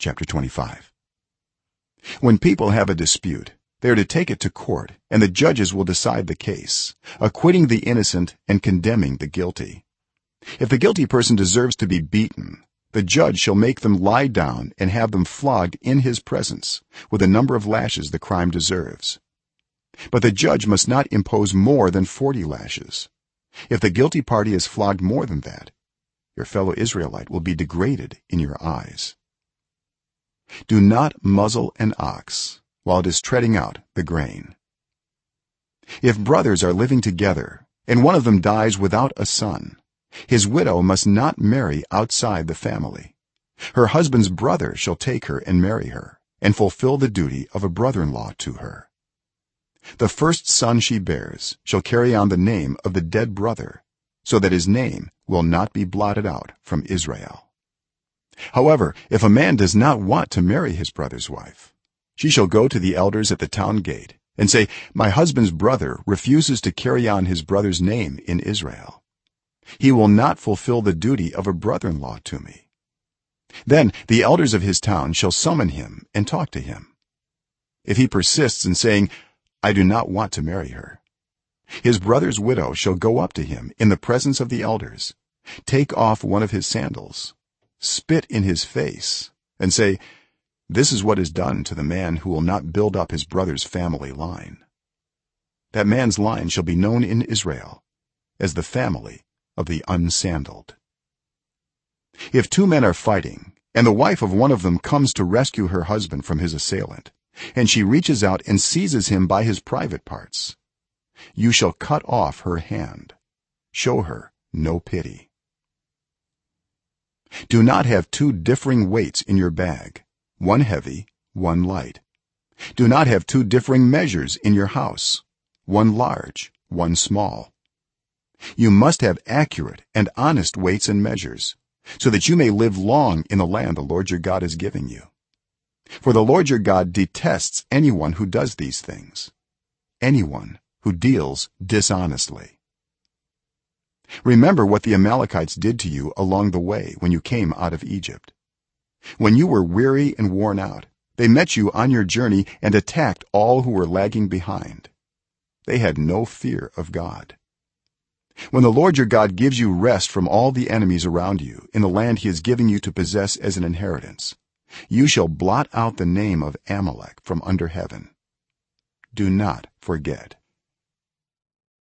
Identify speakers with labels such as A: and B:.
A: chapter 25 when people have a dispute they are to take it to court and the judges will decide the case acquitting the innocent and condemning the guilty. If the guilty person deserves to be beaten the judge shall make them lie down and have them flogged in his presence with the number of lashes the crime deserves. But the judge must not impose more than 40 lashes. If the guilty party is flogged more than that your fellow israelite will be degraded in your eyes do not muzzle an ox while it is treading out the grain. If brothers are living together and one of them dies without a son his widow must not marry outside the family. Her husband's brother shall take her and marry her and fulfill the duty of a brother-in-law to her. The first son she bears shall carry on the name of the dead brother so that his name will not be blotted out from israel however if a man does not want to marry his brother's wife she shall go to the elders at the town gate and say my husband's brother refuses to carry on his brother's name in israel. He will not fulfill the duty of a brother-in-law to me. Then the elders of his town shall summon him and talk to him. If he persists in saying i do not want to marry her his brother's widow shall go up to him in the presence of the elders take off one of his sandals spit in his face and say this is what is done to the man who will not build up his brother's family line. That man's line shall be known in israel as the family of the unsandaled. If two men are fighting and the wife of one of them comes to rescue her husband from his assailant and she reaches out and seizes him by his private parts you shall cut off her hand. Show her no pity do not have two differing weights in your bag one heavy one light. Do not have two differing measures in your house one large one small. You must have accurate and honest weights and measures so that you may live long in the land the lord your god is giving you. For the lord your god detests anyone who does these things anyone who deals dishonestly remember what the amalekites did to you along the way when you came out of egypt. When you were weary and worn out they met you on your journey and attacked all who were lagging behind. They had no fear of god. When the lord your god gives you rest from all the enemies around you in the land he is giving you to possess as an inheritance you shall blot out the name of amalek from under heaven. Do not forget